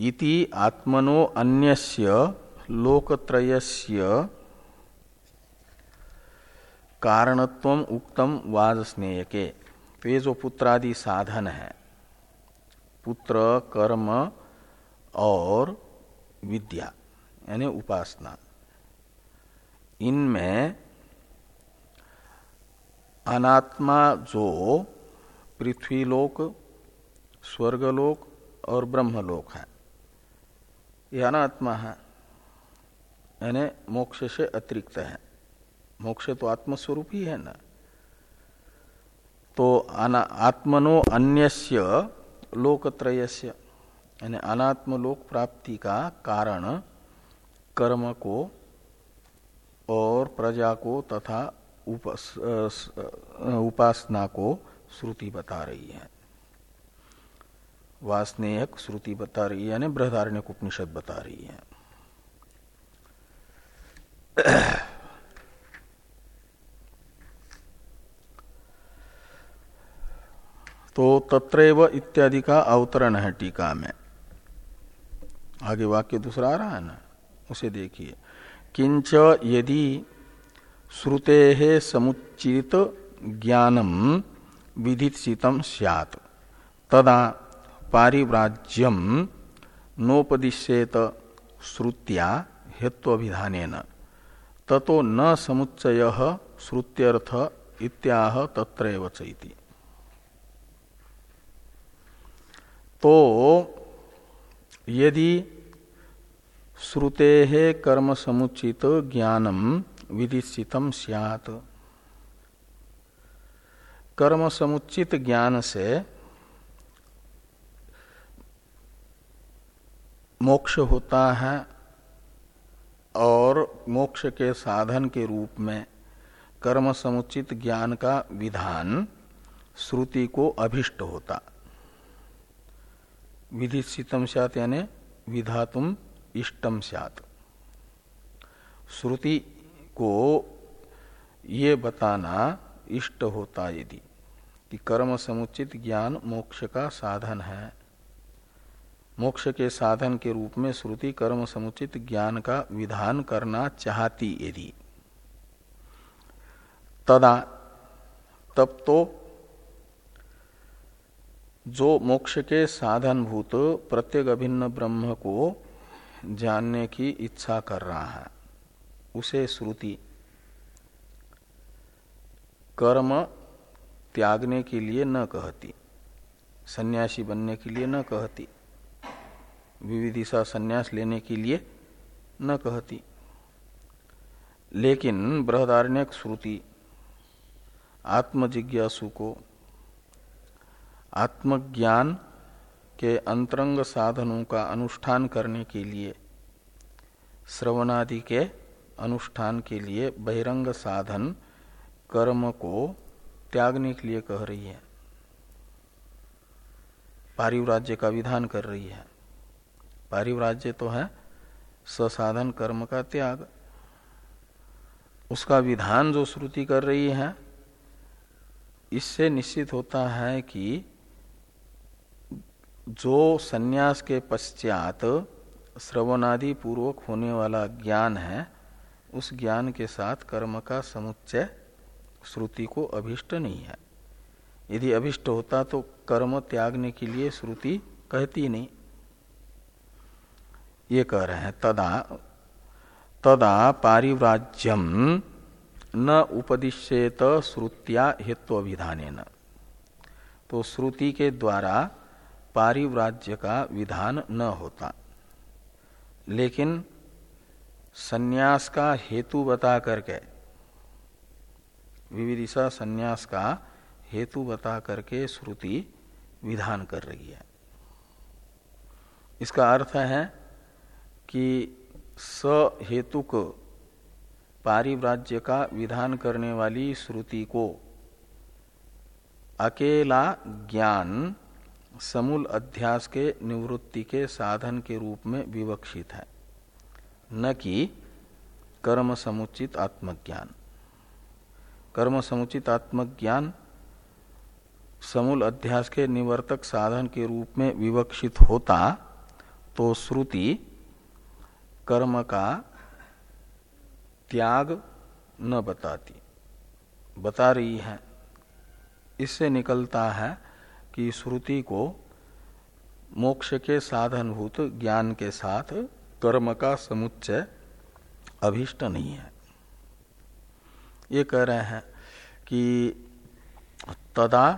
इति आत्मनो अन्यस्य लोकत्रयस्य कारणत्व उक्तम वाद स्नेह के तो ये जो पुत्रादि साधन है, पुत्र, कर्म और विद्या, यानी उपासना, इनमें अनात्मा जो पृथ्वीलोक, स्वर्गलोक और ब्रह्मलोक है। यह अनात्मा है। यानी मोक्ष से अतिरिक्त है। मोक्ष तो आत्मस्वरूप ही है ना। तो आत्मनो अन्यस्य लोकत्रयस्य, यानी अनात्म लोक प्राप्ति का कारण कर्म को और प्रजा को तथा उपासना को श्रुति बता रही है। वासनेयक श्रुति बता रही है, यानी बृहदारण्य उपनिषद बता रही है। तो तत्रैव इत्यादि का अवतरण है टीका में। आगे वाक्य दूसरा आ रहा है ना? उसे देखिए। किंच यदि श्रुते समुचित ज्ञानम विधितम सियात। तदा पारिव्राज्यम नोपदिश्येत श्रुत्या हेत्वभिधान ततो न समुच्चय श्रुत्यर्थ इत्याह तत्रैव चैती तो यदि श्रुते कर्म समुचित ज्ञानम विदिशितम सियात। कर्म समुचित ज्ञान से मोक्ष होता है और मोक्ष के साधन के रूप में कर्म समुचित ज्ञान का विधान श्रुति को अभिष्ट होता। विधिशितम सत यानी विधातुम इष्टम सत श्रुति को ये बताना इष्ट होता यदि कि कर्म समुचित ज्ञान मोक्ष का साधन है। मोक्ष के साधन के रूप में श्रुति कर्म समुचित ज्ञान का विधान करना चाहती यदि। तदा तब तो जो मोक्ष के साधन भूत प्रत्येक अभिन्न ब्रह्म को जानने की इच्छा कर रहा है। उसे श्रुति। कर्म त्यागने के लिए न कहती, सन्यासी बनने के लिए न कहती विविधिशा सन्यास लेने के लिए न कहती। लेकिन बृहदारण्यक श्रुति, आत्मजिज्ञासु को, आत्मज्ञान के अंतरंग साधनों का अनुष्ठान करने के लिए, श्रवणादि के अनुष्ठान के लिए बहिरंग साधन कर्म को त्यागने के लिए कह रही है। पारिव्राज्य का विधान कर रही है। पारिव्राज्य तो है ससाधन कर्म का त्याग। उसका विधान जो श्रुति कर रही है, इससे निश्चित होता है कि जो सन्यास के पश्चात श्रवणादि पूर्वक होने वाला ज्ञान है उस ज्ञान के साथ कर्म का समुच्चय श्रुति को अभिष्ट नहीं है। यदि अभिष्ट होता तो कर्म त्यागने के लिए श्रुति कहती नहीं। ये कह रहे हैं, तदा तदा पारिव्राज्यम न उपदिश्येत श्रुतिया हेत्व विधान तो श्रुति के द्वारा पारिव्राज्य का विधान न होता। लेकिन सन्यास का हेतु बता करके, विविदिशा सन्यास का हेतु बता करके श्रुति विधान कर रही है। इसका अर्थ है कि स हेतुक पारिव्राज्य का विधान करने वाली श्रुति को अकेला ज्ञान समूल अध्यास के निवृत्ति के साधन के रूप में विवक्षित है। न कि कर्म समुचित आत्मज्ञान। कर्म समुचित आत्मज्ञान समूल अध्यास के निवर्तक साधन के रूप में विवक्षित होता तो श्रुति कर्म का त्याग न बताती। बता रही है। इससे निकलता है कि श्रुति को मोक्ष के साधनभूत ज्ञान के साथ कर्म का समुच्चय अभिष्ट नहीं है। ये कह रहे हैं कि तदा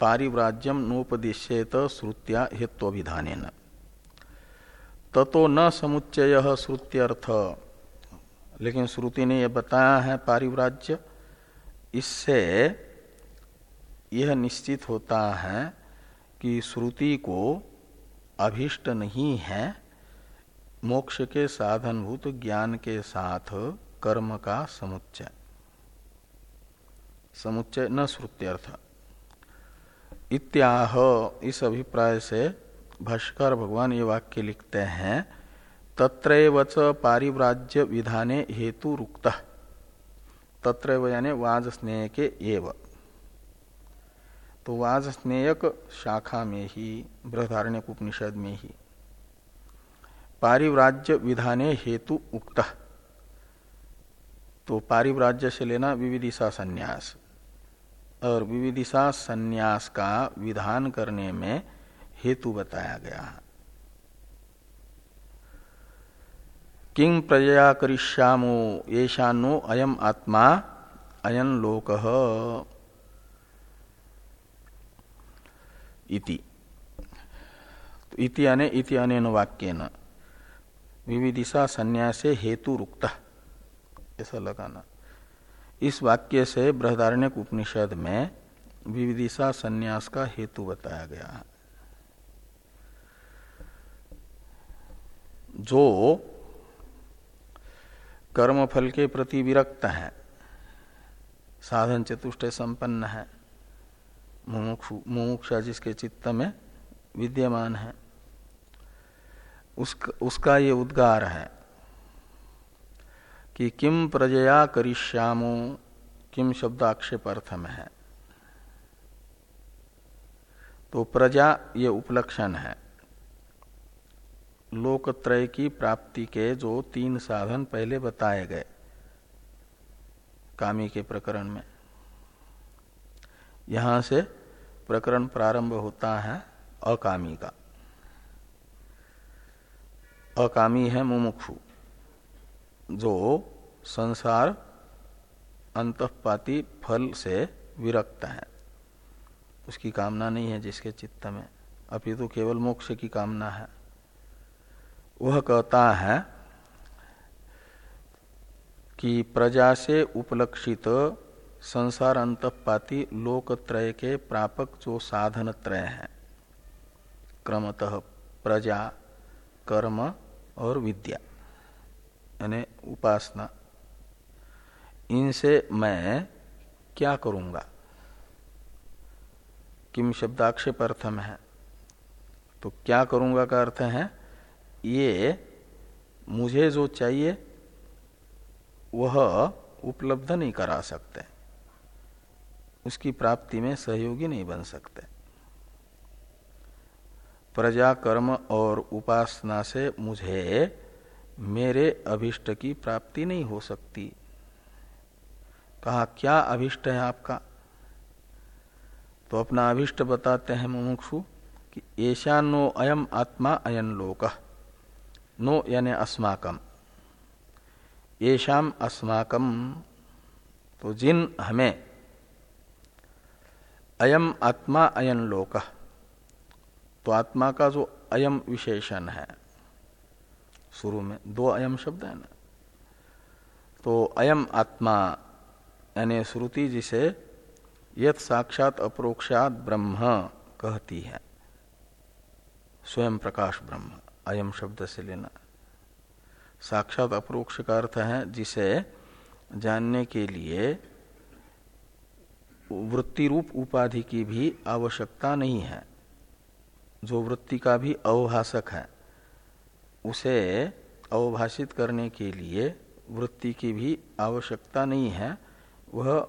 पारिव्राज्यम नोपदिश्येत श्रुत्या हेत्विधान ततो न समुच्चय श्रुत्यर्थ। लेकिन श्रुति ने यह बताया है पारिव्राज्य, इससे यह निश्चित होता है कि श्रुति को अभिष्ट नहीं है। मोक्ष के साधनभूत ज्ञान के साथ कर्म का समुच्चय। समुच्चय न श्रुत्यर्थ। इत्याह इस अभिप्राय से भाष्कर भगवान ये वाक्य लिखते हैं तत्रैवच पारिव्राज्य विधाने हेतु रुक्त। तत्र यानी वाज स्नेह के एवं। तो वाज स्नेयक शाखा में ही बृहदारण्य उपनिषद में ही। पारिव्राज्य विधाने हेतु उक्त। तो पारिव्राज्य से लेना विविदिशा संन्यास। और विविदिशा संन्यास का विधान करने में हेतु बताया गया है। किंग प्रजया करिष्यामो येषानो अयम आत्मा अयन लोक। इति। इति अने, इति अनेन वाक्यन। विविदिशा संन्यासे हेतु रुक्त। ऐसा लगाना। इस वाक्य से बृहदारण्य उपनिषद में विविदिशा संन्यास का हेतु बताया गया है। जो कर्मफल के प्रति विरक्त है, साधन चतुष्ट संपन्न है मुमुक्षा जिसके चित्त में विद्यमान है उसका, उसका ये उद्गार है कि किम प्रजया करिष्यामो किम शब्द आक्षेप अर्थ में है। तो प्रजा ये उपलक्षण है। लोकत्रय की प्राप्ति के जो तीन साधन पहले बताए गए कामी के प्रकरण में यहाँ से प्रकरण प्रारंभ होता है अकामी का। अकामी है मुमुक्षु। जो संसार अंतपाती फल से विरक्त है। उसकी कामना नहीं है जिसके चित्त में। अभी तो केवल मोक्ष की कामना है। वह कहता है कि प्रजा से उपलक्षित संसार अंतपाती लोकत्रय के प्रापक जो साधन त्रय है। क्रमतः प्रजा, कर्म और विद्या, यानी उपासना। इनसे मैं क्या करूँगा? किम शब्दाक्षेप अर्थ में है? तो क्या करूँगा का अर्थ है, ये मुझे जो चाहिए, वह उपलब्ध नहीं करा सकते। उसकी प्राप्ति में सहयोगी नहीं बन सकते। प्रजा कर्म और उपासना से मुझे मेरे अभिष्ट की प्राप्ति नहीं हो सकती। कहा, क्या अभिष्ट है आपका? तो अपना अभिष्ट बताते हैं मुमुक्षु कि ऐसा नो अयम आत्मा अयन लोक। नो यानी अस्माकम। येषाम अस्माकम। तो जिन हमें अयम आत्मा अयन लोक। तो आत्मा का जो अयम विशेषण है, शुरू में दो अयम शब्द है ना। तो अयम आत्मा, यानी श्रुति जिसे यथ साक्षात अप्रोक्षात ब्रह्म कहती है। स्वयं प्रकाश ब्रह्म, अयम शब्द से लेना। साक्षात अप्रोक्ष का अर्थ है जिसे जानने के लिए वृत्ति रूप उपाधि की भी आवश्यकता नहीं है। जो वृत्ति का भी अवभाषक है, उसे अवभाषित करने के लिए वृत्ति की भी आवश्यकता नहीं है, वह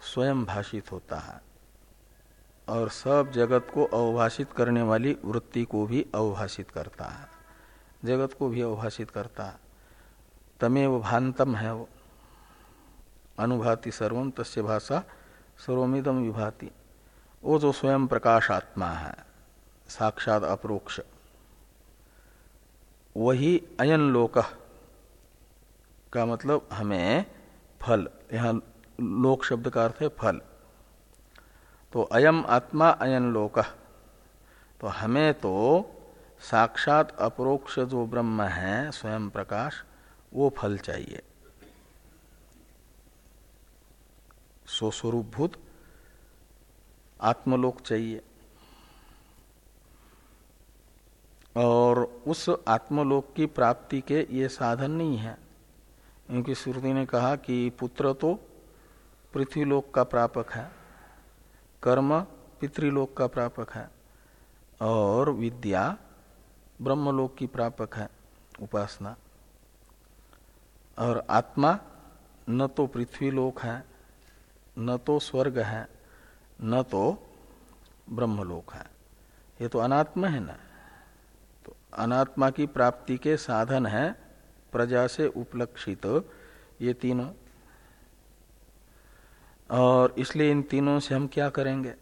स्वयं भाषित होता है। और सब जगत को अवभाषित करने वाली वृत्ति को भी अवभाषित करता है। जगत को भी अवभाषित करता है। तमेव भांतम है वो। अनुभाति सर्वम तस्य भाषा सर्वमिदम विभाति। वो जो स्वयं प्रकाश आत्मा है। साक्षात अप्रोक्ष। वही अयन लोक का मतलब हमें फल। यहाँ लोक शब्द का अर्थ है फल। तो अयम आत्मा अयन लोक तो हमें तो साक्षात अप्रोक्ष जो ब्रह्म है, स्वयं प्रकाश, वो फल चाहिए। सो स्वरूपभूत आत्मलोक चाहिए। और उस आत्मलोक की प्राप्ति के ये साधन नहीं है। क्योंकि श्रुति ने कहा कि पुत्र तो पृथ्वीलोक का प्रापक है, कर्म पितृलोक का प्रापक है, और विद्या ब्रह्मलोक की प्रापक है, उपासना। और आत्मा न तो पृथ्वीलोक है, न तो स्वर्ग है, न तो ब्रह्मलोक है। ये तो अनात्मा है ना? अनात्मा की प्राप्ति के साधन है, प्रजा से उपलक्षित, ये तीनों। और इसलिए इन तीनों से हम क्या करेंगे?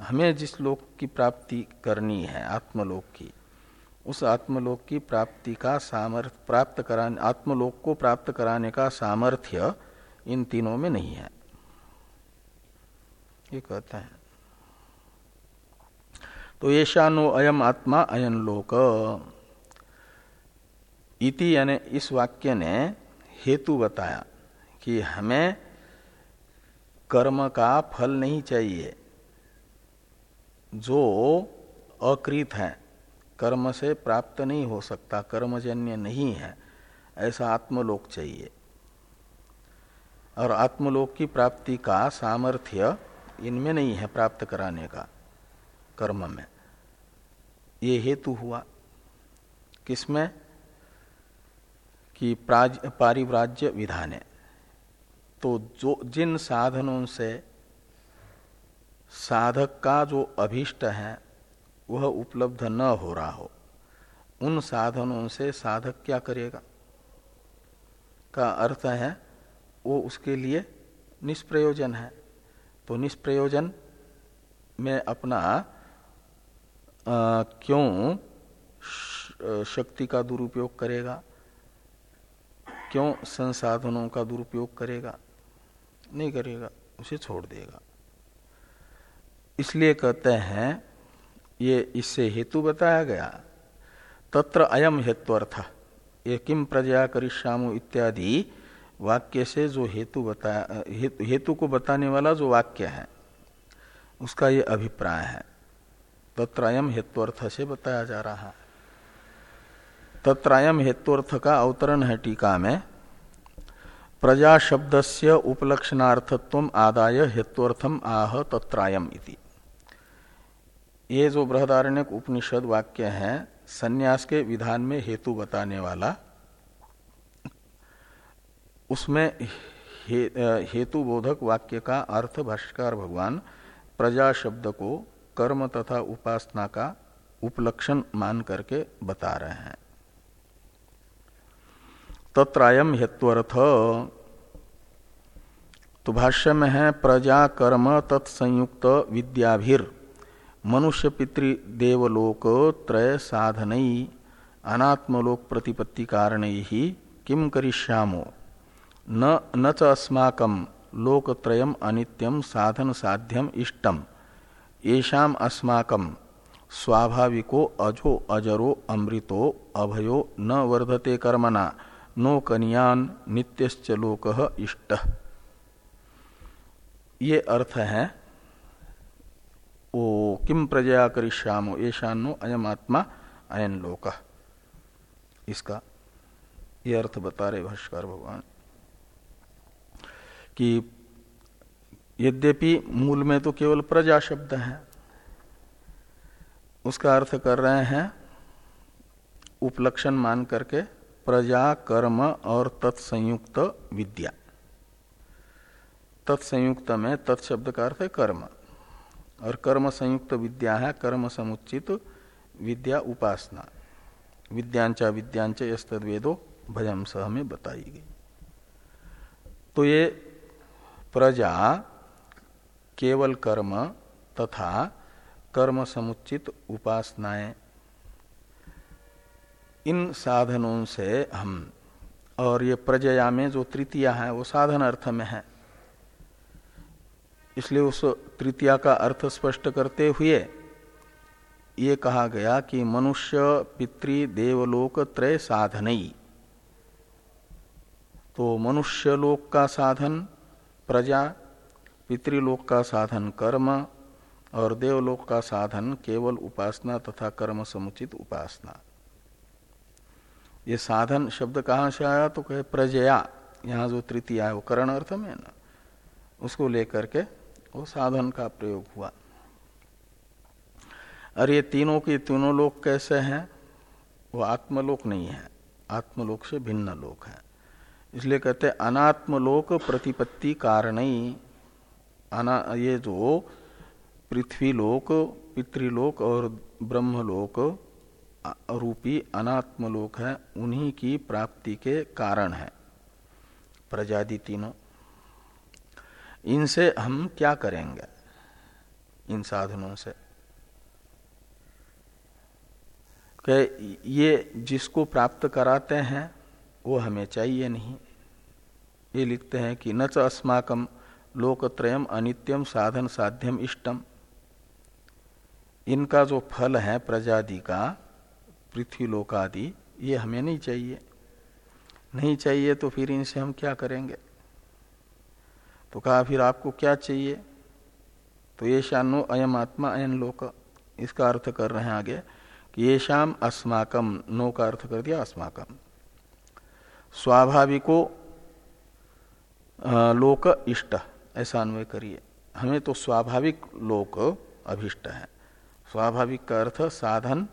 हमें जिस लोक की प्राप्ति करनी है, आत्मलोक की, उस आत्मलोक की प्राप्ति का सामर्थ्य प्राप्त कराने, आत्मलोक को प्राप्त कराने का सामर्थ्य इन तीनों में नहीं है। ये कहते हैं। तो ये शानो अयम आत्मा अयन लोक। इति यानी इस वाक्य ने हेतु बताया कि हमें कर्म का फल नहीं चाहिए। जो अकृत है, कर्म से प्राप्त नहीं हो सकता, कर्मजन्य नहीं है, ऐसा आत्मलोक चाहिए। और आत्मलोक की प्राप्ति का सामर्थ्य इनमें नहीं है प्राप्त कराने का। कर्म में। ये हेतु हुआ किसमें? कि पारिव्राज्य विधान। तो जो, जिन साधनों से साधक का जो अभिष्ट है, वह उपलब्ध न हो रहा हो, उन साधनों से साधक क्या करेगा? का अर्थ है, वो उसके लिए निष्प्रयोजन है। तो निष्प्रयोजन में अपना क्यों शक्ति का दुरुपयोग करेगा? क्यों संसाधनों का दुरुपयोग करेगा? नहीं करेगा, उसे छोड़ देगा। इसलिए कहते हैं, ये इससे हेतु बताया गया, तत्र अयम हेत्वर्थ, ये किम प्रजा करिष्यामु इत्यादि वाक्य से जो हेतु बताया हेतु को बताने वाला जो वाक्य है, उसका ये अभिप्राय है। तत्रायम हेत्वर्थ से बताया जा रहा है। तत्रायम हेत्वर्थ का अवतरण है टीका में। प्रजा शब्द से उपलक्षणार्थत्व आदाय हेत्वर्थम आह तत्रायम इति। ये जो बृहदारण्य उपनिषद वाक्य है संन्यास के विधान में हेतु बताने वाला उसमें हे, हेतु बोधक वाक्य का अर्थ भाष्कर भगवान प्रजा शब्द को कर्म तथा उपासना का उपलक्षण मान करके बता रहे हैं। तत्रायम हेत्वर्थ तो भाष्य में है, प्रजा कर्म तत्संयुक्त विद्याभिर। मनुष्य पितृ देवलोक त्रय साधन अनात्मलोक प्रतिपत्ति कारण ही किम करिष्यामो? न न च अस्माकं लोकत्रयम अनित्यम साधन साध्यम इष्टम। येषाम अस्माकं स्वाभाविको अजो अजरो अमृतो अभयो न वर्धते कर्मणा, नो कन्यान नित्यश्च लोक इष्ट। ये अर्थ है, ओ किम प्रजया करिष्यामो येषानो अयम आत्मा अयन लोक। इसका ये अर्थ बता रहे भाष्कर भगवान, कि यद्यपि मूल में तो केवल प्रजा शब्द है, उसका अर्थ कर रहे हैं उपलक्षण मान करके प्रजा, कर्म और तत्संयुक्त विद्या। तत्संयुक्त में तत्शब्द का अर्थ है कर्म, और कर्म संयुक्त विद्या है, कर्म समुचित विद्या उपासना। विद्यांचा विद्यांच यद वेदो भजम सह में बताई गई। तो ये प्रजा केवल कर्म तथा कर्म समुचित उपासनाएँ। इन साधनों से हम, और ये प्रजया में जो तृतीया है, वो साधन अर्थ में है। इसलिए उस तृतीया का अर्थ स्पष्ट करते हुए ये कहा गया कि मनुष्य पितृ देवलोक त्रय साधनई तो मनुष्य लोक का साधन, प्रजा पितृलोक का साधन कर्म और देवलोक का साधन केवल उपासना तथा कर्म समुचित उपासना। ये साधन शब्द कहाँ से आया? तो कहे प्रजया। यहाँ जो तृतीय है वो करण अर्थ में है ना? उसको लेकर के वो साधन का प्रयोग हुआ। और ये तीनों के तीनों लोक कैसे हैं? वो आत्मलोक नहीं है। आत्मलोक से भिन्न लोक है। इसलिए कहते अनात्मलोक प्रतिपत्ति कारण अना ये जो पृथ्वीलोक, पितृलोक और ब्रह्मलोक रूपी अनात्मलोक है, उन्हीं की प्राप्ति के कारण है। प्रजादि तीनों। इनसे हम क्या करेंगे? इन साधनों से। कि ये जिसको प्राप्त कराते हैं, वो हमें चाहिए नहीं। ये लिखते हैं कि न च अस्माकम लोकत्रयम अनित्यम साधन साध्यम इष्टम। इनका जो फल है प्रजादि का, पृथ्वी लोकादि, ये हमें नहीं चाहिए। नहीं चाहिए तो फिर इनसे हम क्या करेंगे? तो कहा, फिर आपको क्या चाहिए? तो ये शानो अयम आत्मा अयन लोक। इसका अर्थ कर रहे हैं आगे कि ये शाम अस्माकम, नो का अर्थ कर दिया, अस्माकम। स्वाभाविको लोक इष्ट। ऐसा अन्वय करिए। हमें तो स्वाभाविक लोक अभिष्ट है। स्वाभाविक का अर्थ साधन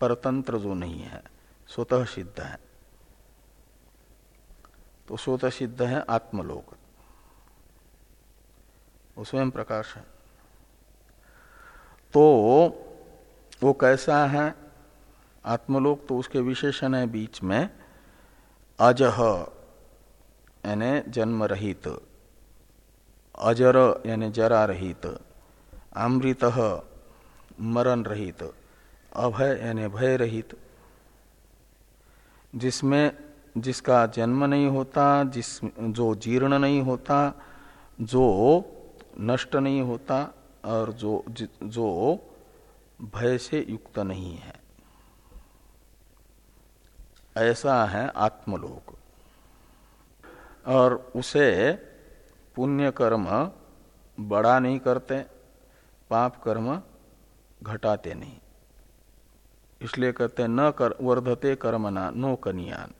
परतंत्र जो नहीं है, स्वतः सिद्ध है। तो स्वतः सिद्ध है आत्मलोक। स्वयं प्रकाश है। तो वो कैसा है? आत्मलोक तो उसके विशेषण है बीच में। अजह, यानी जन्म रहित। अजर यानी जरा रहित अमृत मरण रहित, अभय यानी भय रहित। जिसमें जिसका जन्म नहीं होता, जिस जो जीर्ण नहीं होता, जो नष्ट नहीं होता और जो जो भय से युक्त नहीं है। ऐसा है आत्मलोक। और उसे पुण्य कर्म बड़ा नहीं करते, पाप कर्म घटाते नहीं। इसलिए कहते न कर, वर्धते कर्मना नो कनियान।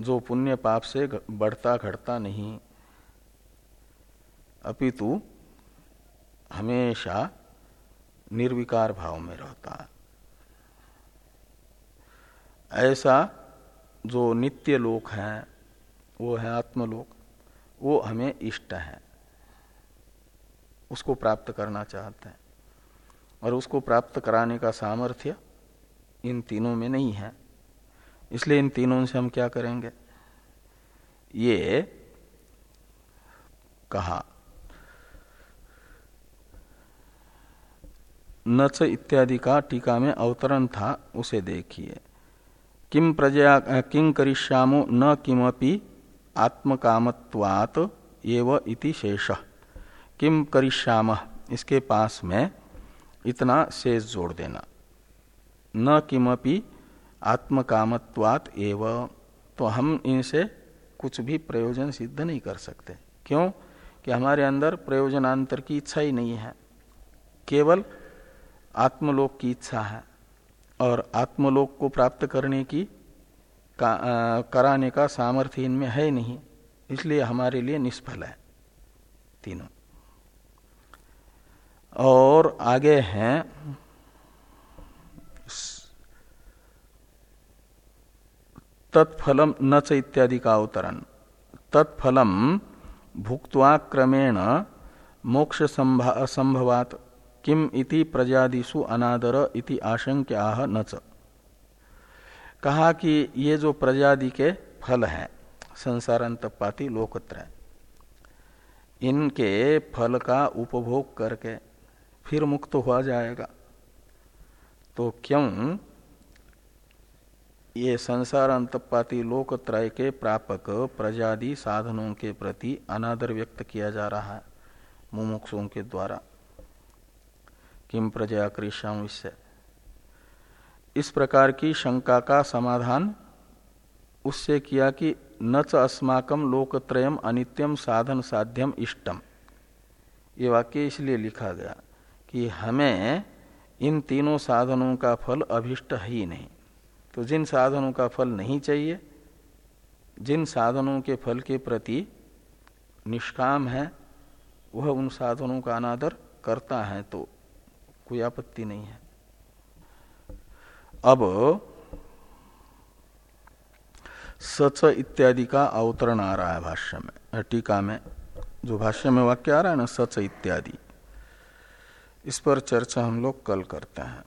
जो पुण्य पाप से बढ़ता घटता नहीं, अपितु हमेशा निर्विकार भाव में रहता। है ऐसा जो नित्य लोक है, वो है आत्मलोक। वो हमें इष्ट है। उसको प्राप्त करना चाहते हैं। और उसको प्राप्त कराने का सामर्थ्य इन तीनों में नहीं है। इसलिए इन तीनों से हम क्या करेंगे? ये कहा नच इत्यादि का टीका में अवतरण था, उसे देखिए। किम प्रजया किम करिष्यामो न किमपि आत्मकामत्वात एव इति शेष। किम करिष्याम? इसके पास में इतना शेष जोड़ देना। न किमपि आत्मकामत्वात एव। तो हम इनसे कुछ भी प्रयोजन सिद्ध नहीं कर सकते। क्यों? कि हमारे अंदर प्रयोजनांतर की इच्छा ही नहीं है। केवल आत्मलोक की इच्छा है। और आत्मलोक को प्राप्त करने की का, आ, कराने का सामर्थ्य इनमें है नहीं इसलिए हमारे लिए निष्फल है तीनों। और आगे हैं तत्फलम नच इत्यादि का अवतरण। तत्फलम भुक्वा क्रमेण मोक्ष संभवात किम इति प्रजादिशु अनादर इति आशंक्या नच कहा कि ये जो प्रजादि के फल हैं संसार अंतपाती लोकत्र इनके फल का उपभोग करके फिर मुक्त हुआ जाएगा। तो क्यों ये संसार अंतपाती लोकत्रय के प्रापक प्रजादि साधनों के प्रति अनादर व्यक्त किया जा रहा है मुमुक्षुओं के द्वारा? किम प्रजा कृष्ण इससे इस प्रकार की शंका का समाधान उससे किया कि न च अस्माकम लोकत्रयम अनित्यम साधन साध्यम इष्टम ये वाक्य इसलिए लिखा गया कि हमें इन तीनों साधनों का फल अभिष्ट है ही नहीं। तो जिन साधनों का फल नहीं चाहिए, जिन साधनों के फल के प्रति निष्काम है, वह उन साधनों का अनादर करता है तो कोई आपत्ति नहीं है। अब सच इत्यादि का अवतरण आ रहा है भाष्य में टीका में। जो भाष्य में वाक्य आ रहा है ना, सच इत्यादि। इस पर चर्चा हम लोग कल करते हैं।